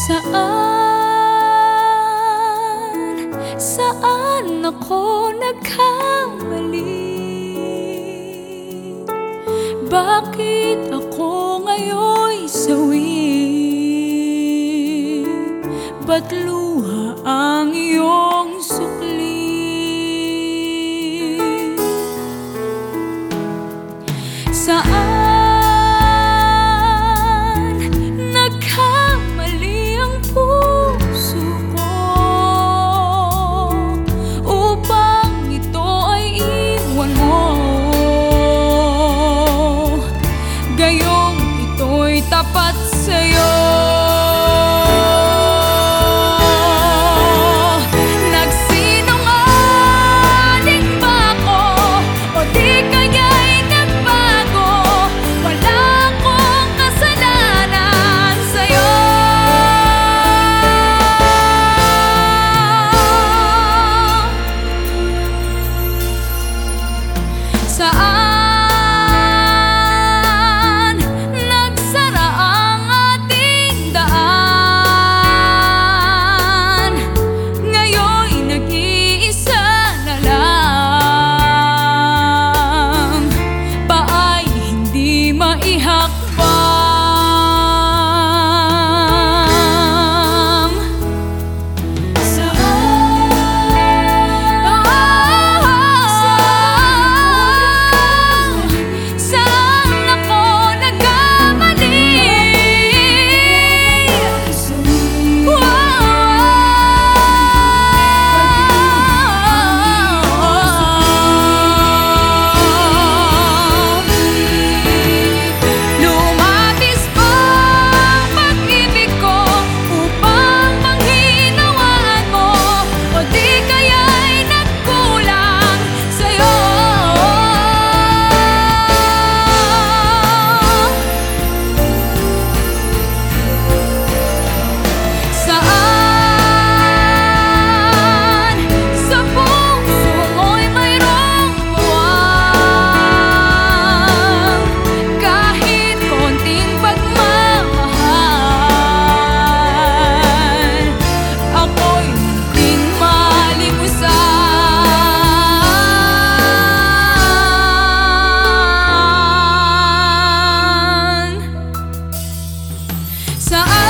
Saan, saan ako nagkamali? Bakit ako ngayon sawi? Ba't luha ang iyong sukli? Saan kapatid I.